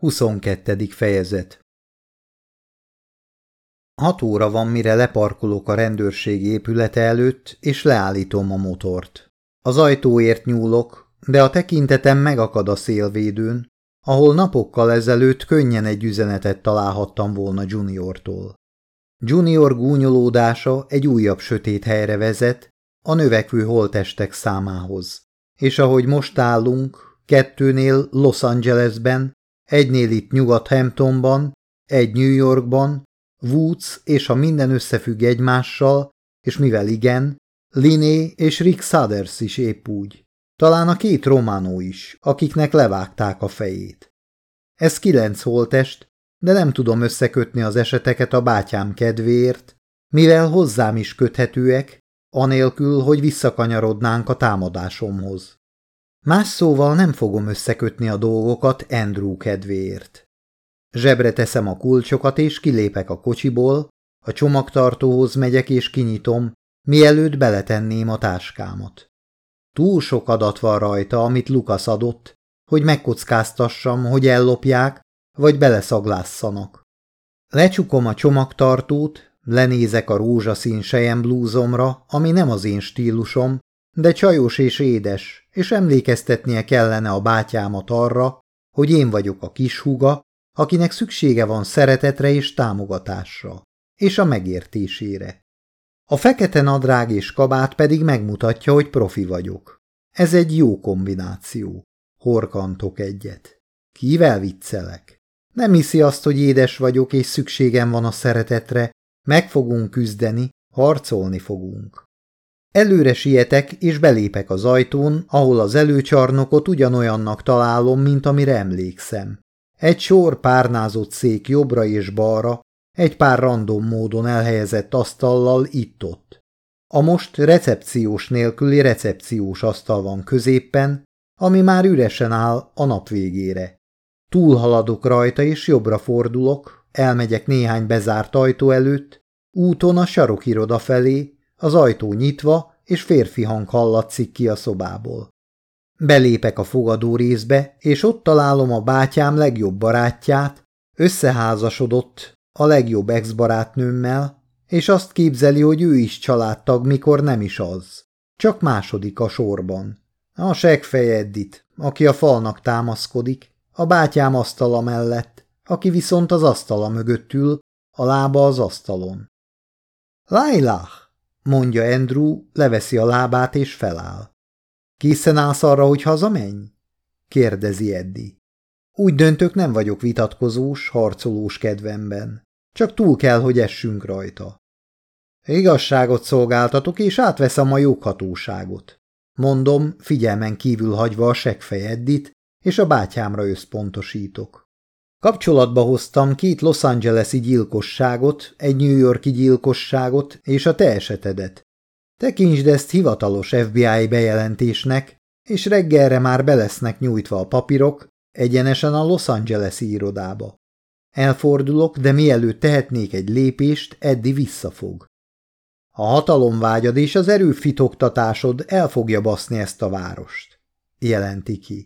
22. fejezet Hat óra van, mire leparkolok a rendőrség épülete előtt, és leállítom a motort. Az ajtóért nyúlok, de a tekintetem megakad a szélvédőn, ahol napokkal ezelőtt könnyen egy üzenetet találhattam volna Juniortól. Junior gúnyolódása egy újabb sötét helyre vezet, a növekvő holtestek számához. És ahogy most állunk, kettőnél Los Angelesben, egynél itt Nyugat-Hamptonban, egy New Yorkban, Woods és a minden összefügg egymással, és mivel igen, Liné és Rick Sudders is épp úgy. Talán a két románó is, akiknek levágták a fejét. Ez kilenc holtest, de nem tudom összekötni az eseteket a bátyám kedvéért, mivel hozzám is köthetőek, anélkül, hogy visszakanyarodnánk a támadásomhoz. Más szóval nem fogom összekötni a dolgokat Andrew kedvéért. Zsebre teszem a kulcsokat és kilépek a kocsiból, a csomagtartóhoz megyek és kinyitom, mielőtt beletenném a táskámat. Túl sok adat van rajta, amit Lukasz adott, hogy megkockáztassam, hogy ellopják, vagy beleszaglásszanak. Lecsukom a csomagtartót, lenézek a rózsaszín sejem blúzomra, ami nem az én stílusom, de csajos és édes, és emlékeztetnie kellene a bátyámat arra, hogy én vagyok a kis húga, akinek szüksége van szeretetre és támogatásra, és a megértésére. A fekete nadrág és kabát pedig megmutatja, hogy profi vagyok. Ez egy jó kombináció. Horkantok egyet. Kivel viccelek? Nem hiszi azt, hogy édes vagyok és szükségem van a szeretetre, meg fogunk küzdeni, harcolni fogunk. Előre sietek, és belépek az ajtón, ahol az előcsarnokot ugyanolyannak találom, mint amire emlékszem. Egy sor párnázott szék jobbra és balra, egy pár random módon elhelyezett asztallal itt-ott. A most recepciós nélküli recepciós asztal van középpen, ami már üresen áll a nap végére. Túlhaladok rajta és jobbra fordulok, elmegyek néhány bezárt ajtó előtt, úton a sarokiroda felé, az ajtó nyitva, és férfi hang hallatszik ki a szobából. Belépek a fogadó részbe, és ott találom a bátyám legjobb barátját, összeházasodott a legjobb ex-barátnőmmel, és azt képzeli, hogy ő is családtag, mikor nem is az. Csak második a sorban. A segfej Eddit, aki a falnak támaszkodik, a bátyám asztala mellett, aki viszont az asztala mögött ül, a lába az asztalon. Lailah, mondja Andrew, leveszi a lábát és feláll. Készen állsz arra, hogy hazamenj? kérdezi Eddi. Úgy döntök, nem vagyok vitatkozós, harcolós kedvemben. Csak túl kell, hogy essünk rajta. Igazságot szolgáltatok, és átveszem a joghatóságot. Mondom, figyelmen kívül hagyva a segfej Eddit, és a bátyámra összpontosítok. Kapcsolatba hoztam két Los Angeles-i gyilkosságot, egy New Yorki gyilkosságot és a te esetedet. Tekintsd ezt hivatalos FBI bejelentésnek, és reggelre már belesznek nyújtva a papírok, egyenesen a Los Angeles-i irodába. Elfordulok, de mielőtt tehetnék egy lépést, Eddi visszafog. A hatalomvágyad és az erőfitoktatásod el fogja baszni ezt a várost, jelenti ki.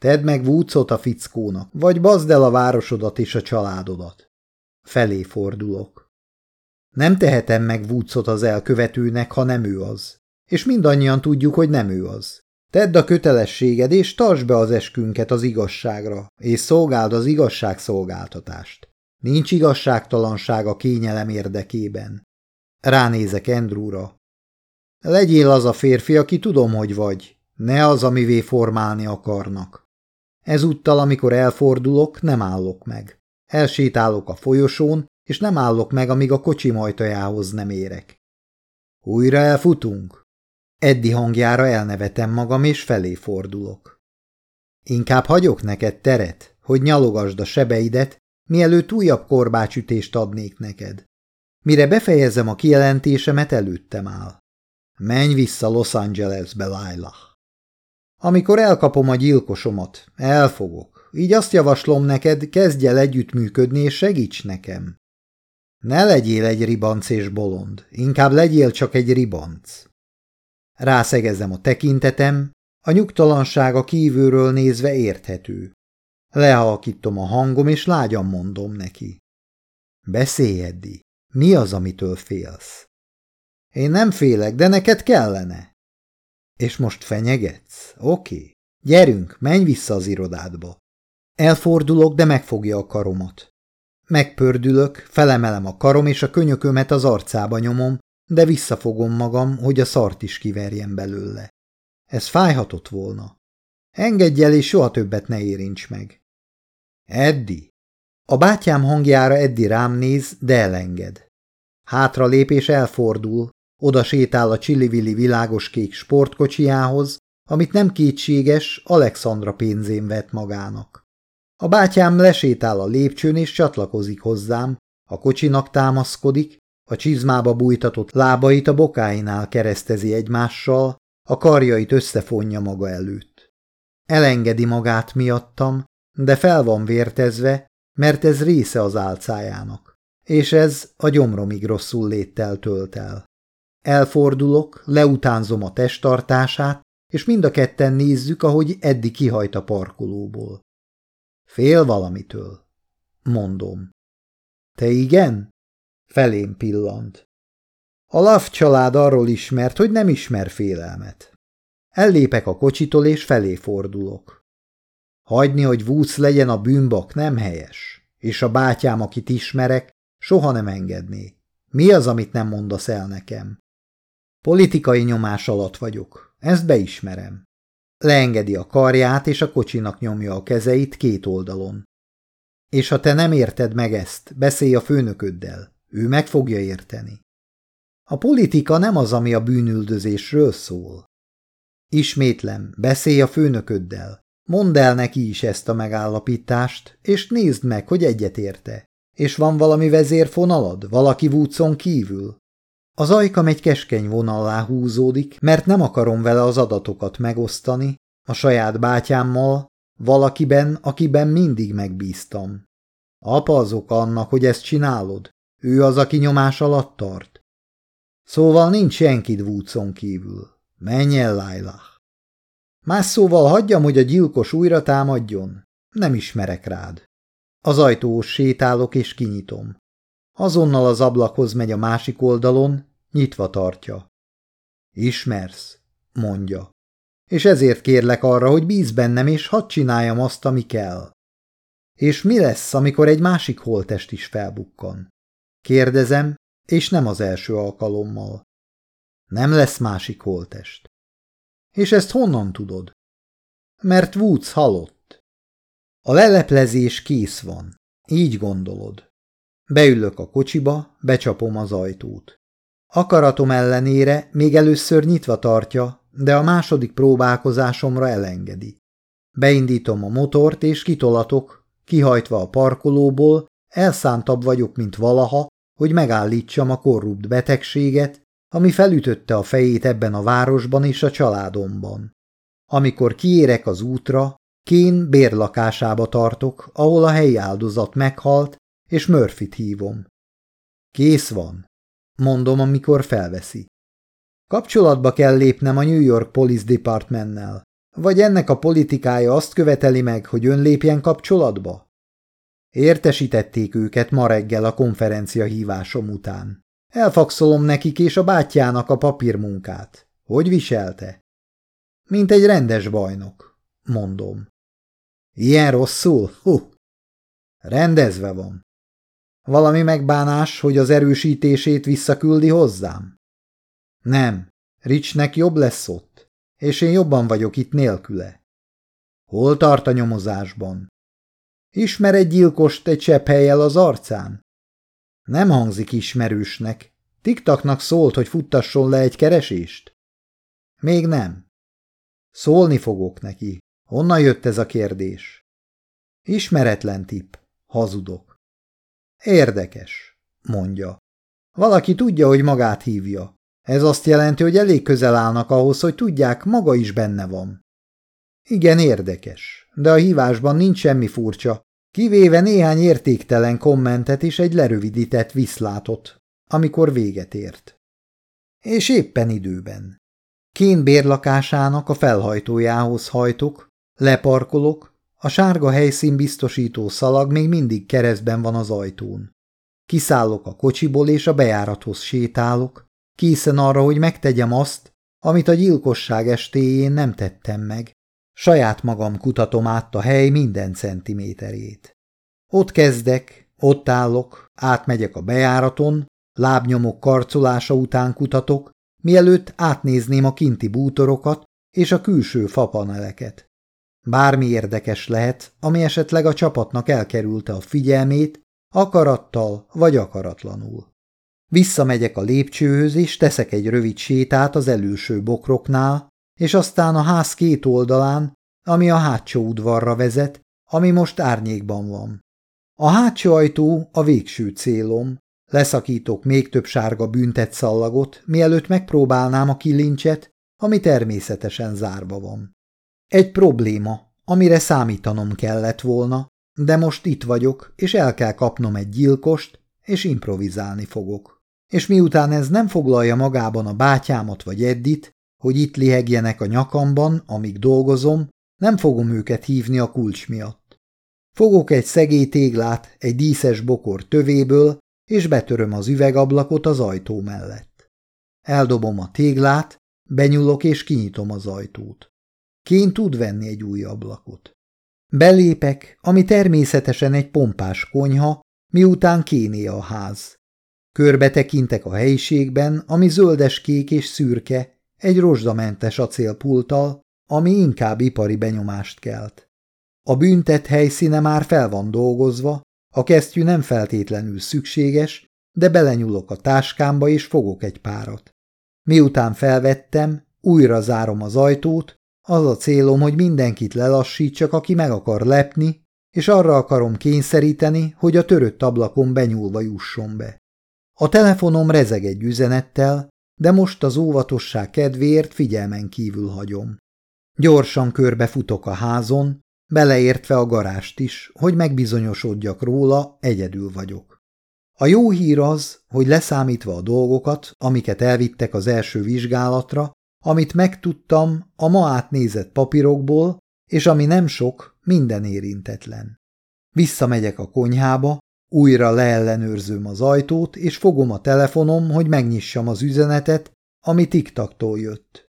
Tedd meg Woodsot a fickónak, vagy bazd el a városodat és a családodat. Felé fordulok. Nem tehetem meg Woodsot az elkövetőnek, ha nem ő az. És mindannyian tudjuk, hogy nem ő az. Tedd a kötelességed, és tartsd be az eskünket az igazságra, és szolgáld az igazságszolgáltatást. Nincs igazságtalanság a kényelem érdekében. Ránézek Andrewra. Legyél az a férfi, aki tudom, hogy vagy, ne az, amivé formálni akarnak. Ezúttal, amikor elfordulok, nem állok meg. Elsétálok a folyosón, és nem állok meg, amíg a kocsi majtajához nem érek. Újra elfutunk? Eddi hangjára elnevetem magam, és felé fordulok. Inkább hagyok neked teret, hogy nyalogasd a sebeidet, mielőtt újabb korbácsütést adnék neked. Mire befejezem a kijelentésemet, előttem áll. Menj vissza Los Angelesbe, Lailah. Amikor elkapom a gyilkosomat, elfogok. Így azt javaslom neked, kezdj el együttműködni és segíts nekem. Ne legyél egy ribanc és bolond, inkább legyél csak egy ribanc. Rászegezem a tekintetem, a nyugtalansága kívülről nézve érthető. Lehalkítom a hangom, és lágyan mondom neki. Beszélj, Eddi, mi az, amitől félsz? Én nem félek, de neked kellene. És most fenyegetsz? Oké. Gyerünk, menj vissza az irodádba. Elfordulok, de megfogja a karomat. Megpördülök, felemelem a karom, és a könyökömet az arcába nyomom, de visszafogom magam, hogy a szart is kiverjen belőle. Ez fájhatott volna. Engedj el, és soha többet ne érints meg. Eddi. A bátyám hangjára Eddi rám néz, de elenged. Hátra lép és elfordul, oda sétál a csillivilli világos kék sportkocsiához, amit nem kétséges, Alexandra pénzén vett magának. A bátyám lesétál a lépcsőn és csatlakozik hozzám, a kocsinak támaszkodik, a csizmába bújtatott lábait a bokáinál keresztezi egymással, a karjait összefonja maga előtt. Elengedi magát miattam, de fel van vértezve, mert ez része az álcájának, és ez a gyomromig rosszul léttel tölt el. Elfordulok, leutánzom a testtartását, és mind a ketten nézzük, ahogy eddig kihajt a parkolóból. Fél valamitől, mondom. Te igen? Felém pillant. A Love család arról ismert, hogy nem ismer félelmet. Ellépek a kocsitól, és felé fordulok. Hagyni, hogy Woods legyen a bűnbak nem helyes, és a bátyám, akit ismerek, soha nem engedné. Mi az, amit nem mondasz el nekem? Politikai nyomás alatt vagyok, ezt beismerem. Leengedi a karját, és a kocsinak nyomja a kezeit két oldalon. És ha te nem érted meg ezt, beszélj a főnököddel. Ő meg fogja érteni. A politika nem az, ami a bűnüldözésről szól. Ismétlem, beszélj a főnököddel. Mondd el neki is ezt a megállapítást, és nézd meg, hogy egyet érte. És van valami vezérfonalad, valaki vúcon kívül? Az ajkam egy keskeny vonallá húzódik, mert nem akarom vele az adatokat megosztani, a saját bátyámmal, valakiben, akiben mindig megbíztam. Apa az annak, hogy ezt csinálod. Ő az, aki nyomás alatt tart. Szóval nincs senkid Woodson kívül. Menj el, Lailah. Más szóval hagyjam, hogy a gyilkos újra támadjon. Nem ismerek rád. Az ajtós sétálok és kinyitom. Azonnal az ablakhoz megy a másik oldalon, nyitva tartja. Ismersz, mondja. És ezért kérlek arra, hogy bíz bennem, és hadd csináljam azt, ami kell. És mi lesz, amikor egy másik holtest is felbukkan? Kérdezem, és nem az első alkalommal. Nem lesz másik holtest. És ezt honnan tudod? Mert Woods halott. A leleplezés kész van. Így gondolod. Beülök a kocsiba, becsapom az ajtót. Akaratom ellenére még először nyitva tartja, de a második próbálkozásomra elengedi. Beindítom a motort és kitolatok, kihajtva a parkolóból, elszántabb vagyok, mint valaha, hogy megállítsam a korrupt betegséget, ami felütötte a fejét ebben a városban és a családomban. Amikor kiérek az útra, Kén bérlakásába tartok, ahol a helyi áldozat meghalt, és Murphyt hívom. Kész van, mondom, amikor felveszi. Kapcsolatba kell lépnem a New York Police Departmentnel, vagy ennek a politikája azt követeli meg, hogy ön lépjen kapcsolatba? Értesítették őket ma reggel a konferencia hívásom után. Elfakszolom nekik és a bátyjának a papírmunkát. Hogy viselte? Mint egy rendes bajnok, mondom. Ilyen rosszul? Hú! Rendezve van. Valami megbánás, hogy az erősítését visszaküldi hozzám? Nem, Ricsnek jobb lesz ott, és én jobban vagyok itt nélküle. Hol tart a nyomozásban? Ismer egy gyilkost egy csepp helyel az arcán? Nem hangzik ismerősnek. Tiktaknak szólt, hogy futtasson le egy keresést? Még nem. Szólni fogok neki. Honnan jött ez a kérdés? Ismeretlen tipp. Hazudok. Érdekes, mondja. Valaki tudja, hogy magát hívja. Ez azt jelenti, hogy elég közel állnak ahhoz, hogy tudják, maga is benne van. Igen, érdekes, de a hívásban nincs semmi furcsa, kivéve néhány értéktelen kommentet és egy lerövidített viszlátot, amikor véget ért. És éppen időben. Kén bérlakásának a felhajtójához hajtok, leparkolok, A sárga helyszín biztosító szalag még mindig keresztben van az ajtón. Kiszállok a kocsiból, és a bejárathoz sétálok, készen arra, hogy megtegyem azt, amit a gyilkosság estéjén nem tettem meg. Saját magam kutatom át a hely minden centiméterét. Ott kezdek, ott állok, átmegyek a bejáraton, lábnyomok karcolása után kutatok, mielőtt átnézném a kinti bútorokat és a külső fapaneleket. Bármi érdekes lehet, ami esetleg a csapatnak elkerülte a figyelmét, akarattal vagy akaratlanul. Visszamegyek a lépcsőhöz, és teszek egy rövid sétát az előső bokroknál, és aztán a ház két oldalán, ami a hátsó udvarra vezet, ami most árnyékban van. A hátsó ajtó a végső célom, leszakítok még több sárga büntet szallagot, mielőtt megpróbálnám a kilincset, ami természetesen zárva van. Egy probléma, amire számítanom kellett volna, de most itt vagyok, és el kell kapnom egy gyilkost, és improvizálni fogok. És miután ez nem foglalja magában a bátyámat vagy Eddit, hogy itt lihegjenek a nyakamban, amíg dolgozom, nem fogom őket hívni a kulcs miatt. Fogok egy szegély téglát egy díszes bokor tövéből, és betöröm az üvegablakot az ajtó mellett. Eldobom a téglát, benyúlok és kinyitom az ajtót. Kén tud venni egy új ablakot. Belépek, ami természetesen egy pompás konyha, miután kéné a ház. Körbe tekintek a helyiségben, ami zöldes-kék és szürke, egy rozsdamentes acélpulttal, ami inkább ipari benyomást kelt. A büntet helyszíne már fel van dolgozva, a kesztyű nem feltétlenül szükséges, de belenyúlok a táskámba és fogok egy párat. Miután felvettem, újra zárom az ajtót, az a célom, hogy mindenkit lelassítsak, aki meg akar lepni, és arra akarom kényszeríteni, hogy a törött ablakon benyúlva jusson be. A telefonom rezeg egy üzenettel, de most az óvatosság kedvéért figyelmen kívül hagyom. Gyorsan körbefutok a házon, beleértve a garást is, hogy megbizonyosodjak róla, egyedül vagyok. A jó hír az, hogy leszámítva a dolgokat, amiket elvittek az első vizsgálatra, amit megtudtam a ma átnézett papírokból, és ami nem sok, minden érintetlen. Visszamegyek a konyhába, újra leellenőrzöm az ajtót, és fogom a telefonom, hogy megnyissam az üzenetet, ami tiktaktól jött.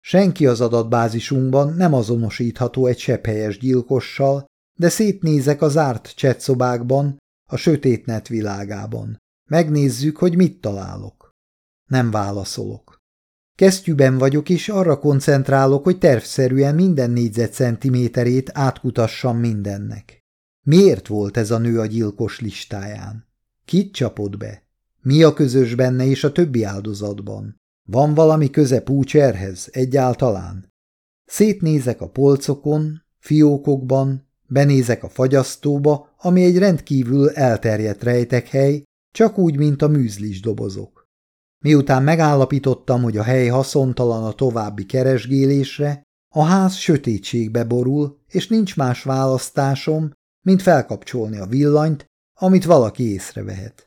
Senki az adatbázisunkban nem azonosítható egy sepphelyes gyilkossal, de szétnézek az árt csetszobákban, a sötét net világában. Megnézzük, hogy mit találok. Nem válaszolok. Kesztyűben vagyok, és arra koncentrálok, hogy tervszerűen minden négyzetcentiméterét átkutassam mindennek. Miért volt ez a nő a gyilkos listáján? Kit csapott be? Mi a közös benne és a többi áldozatban? Van valami köze Púcserhez egyáltalán? Szétnézek a polcokon, fiókokban, benézek a fagyasztóba, ami egy rendkívül elterjedt rejtekhely, csak úgy, mint a műzlis dobozok. Miután megállapítottam, hogy a hely haszontalan a további keresgélésre, a ház sötétségbe borul, és nincs más választásom, mint felkapcsolni a villanyt, amit valaki észrevehet.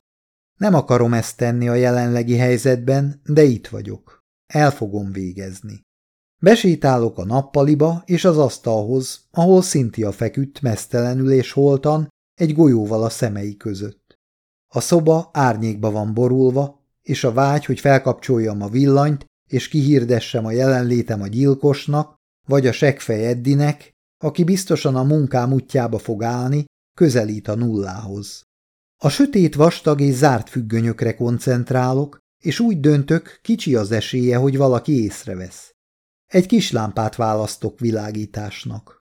Nem akarom ezt tenni a jelenlegi helyzetben, de itt vagyok. El fogom végezni. Besétálok a nappaliba és az asztalhoz, ahol Cynthia feküdt mesztelenül és holtan, egy golyóval a szemei között. A szoba árnyékba van borulva, és a vágy, hogy felkapcsoljam a villanyt, és kihirdessem a jelenlétem a gyilkosnak, vagy a segfej Eddinek, aki biztosan a munkám útjába fog állni, közelít a nullához. A sötét vastag és zárt függönyökre koncentrálok, és úgy döntök, kicsi az esélye, hogy valaki észrevesz. Egy kis lámpát választok világításnak.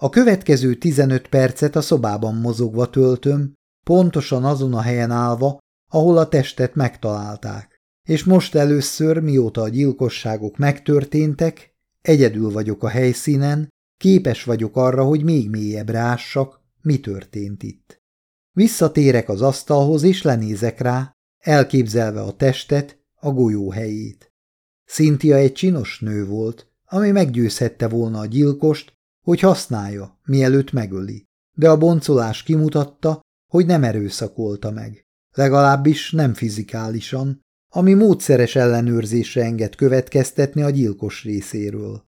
A következő 15 percet a szobában mozogva töltöm, pontosan azon a helyen állva, ahol a testet megtalálták. És most először, mióta a gyilkosságok megtörténtek, egyedül vagyok a helyszínen, képes vagyok arra, hogy még mélyebbre ássak, mi történt itt. Visszatérek az asztalhoz, és lenézek rá, elképzelve a testet, a golyó helyét. Cynthia egy csinos nő volt, ami meggyőzhette volna a gyilkost, hogy használja, mielőtt megöli, de a boncolás kimutatta, hogy nem erőszakolta meg. Legalábbis nem fizikálisan, ami módszeres ellenőrzésre enged következtetni a gyilkos részéről.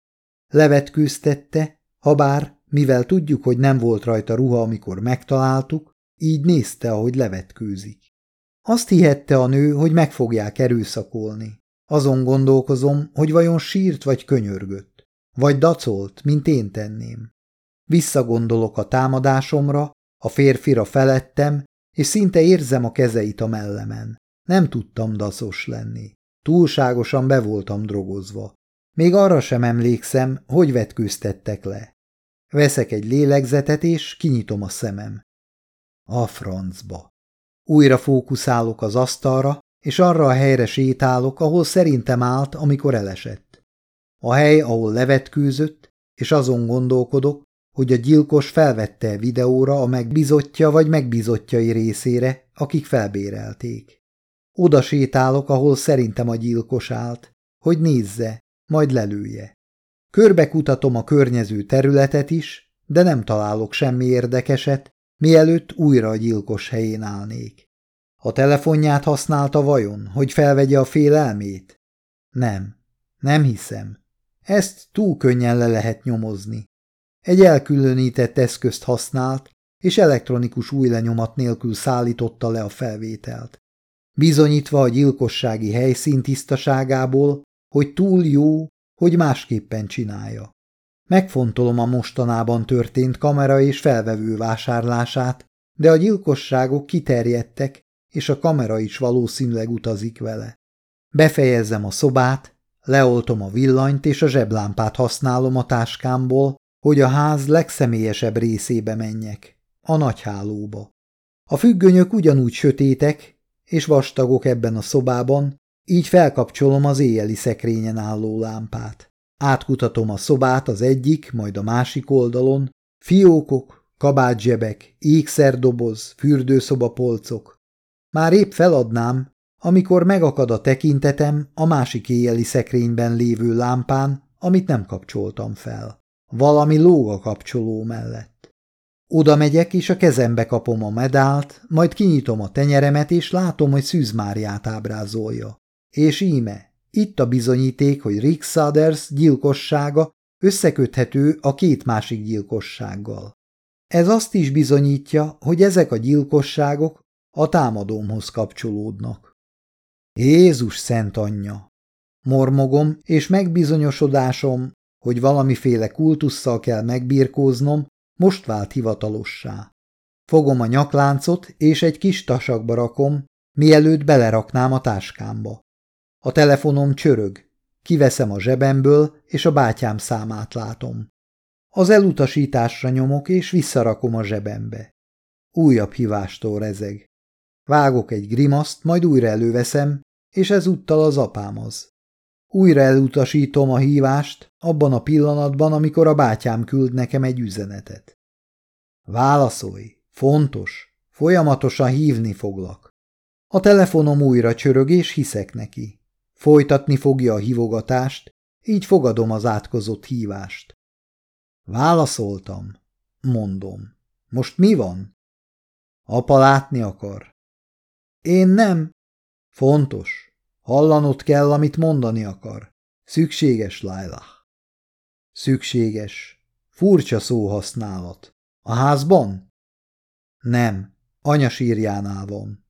Levetkőztette, ha bár Mivel tudjuk, hogy nem volt rajta ruha, amikor megtaláltuk, így nézte, ahogy levetkőzik. Azt hihette a nő, hogy meg fogják erőszakolni. Azon gondolkozom, hogy vajon sírt vagy könyörgött, vagy dacolt, mint én tenném. Visszagondolok a támadásomra, a férfira felettem, és szinte érzem a kezeit a mellemen. Nem tudtam daszos lenni. Túlságosan be voltam drogozva. Még arra sem emlékszem, hogy vetkőztettek le. Veszek egy lélegzetet, és kinyitom a szemem. A francba. Újra fókuszálok az asztalra, és arra a helyre sétálok, ahol szerintem állt, amikor elesett. A hely, ahol levetkőzött, és azon gondolkodok, hogy a gyilkos felvette videóra a megbizotja vagy megbizotjai részére, akik felbérelték. Oda sétálok, ahol szerintem a gyilkos állt, hogy nézze, majd lelője. Körbe kutatom a környező területet is, de nem találok semmi érdekeset, mielőtt újra a gyilkos helyén állnék. A telefonját használta vajon, hogy felvegye a félelmét? Nem, nem hiszem. Ezt túl könnyen le lehet nyomozni. Egy elkülönített eszközt használt, és elektronikus új lenyomat nélkül szállította le a felvételt. Bizonyítva a gyilkossági helyszín tisztaságából, hogy túl jó, hogy másképpen csinálja. Megfontolom a mostanában történt kamera és felvevő vásárlását, de a gyilkosságok kiterjedtek, és a kamera is valószínűleg utazik vele. Befejezem a szobát, leoltom a villanyt és a zseblámpát használom a táskámból, hogy a ház legszemélyesebb részébe menjek, a nagyhálóba. A függönyök ugyanúgy sötétek és vastagok ebben a szobában, így felkapcsolom az éjjeli szekrényen álló lámpát. Átkutatom a szobát az egyik, majd a másik oldalon, fiókok, kabátzsebek, ékszerdoboz, fürdőszobapolcok. Már épp feladnám, amikor megakad a tekintetem a másik éjjeli szekrényben lévő lámpán, amit nem kapcsoltam fel. Valami lóg a kapcsoló mellett. Oda megyek, és a kezembe kapom a medált, majd kinyitom a tenyeremet, és látom, hogy Szűz Máriát ábrázolja. És íme, itt a bizonyíték, hogy Rick Sudders gyilkossága összeköthető a két másik gyilkossággal. Ez azt is bizonyítja, hogy ezek a gyilkosságok a támadómhoz kapcsolódnak. Jézus szent anyja! Mormogom, és megbizonyosodásom, hogy valamiféle kultusszal kell megbirkóznom, most vált hivatalossá. Fogom a nyakláncot, és egy kis tasakba rakom, mielőtt beleraknám a táskámba. A telefonom csörög, kiveszem a zsebemből, és a bátyám számát látom. Az elutasításra nyomok, és visszarakom a zsebembe. Újabb hívástól rezeg. Vágok egy grimaszt, majd újra előveszem, és ezúttal az apám az. Újra elutasítom a hívást, abban a pillanatban, amikor a bátyám küld nekem egy üzenetet. Válaszolj, fontos, folyamatosan hívni foglak. A telefonom újra csörög, és hiszek neki. Folytatni fogja a hívogatást, így fogadom az átkozott hívást. Válaszoltam, mondom. Most mi van? Apa látni akar. Én nem. Fontos. Hallanod kell, amit mondani akar. Szükséges, Lailah. Szükséges. Furcsa szóhasználat. A házban? Nem. Anya sírjánál van.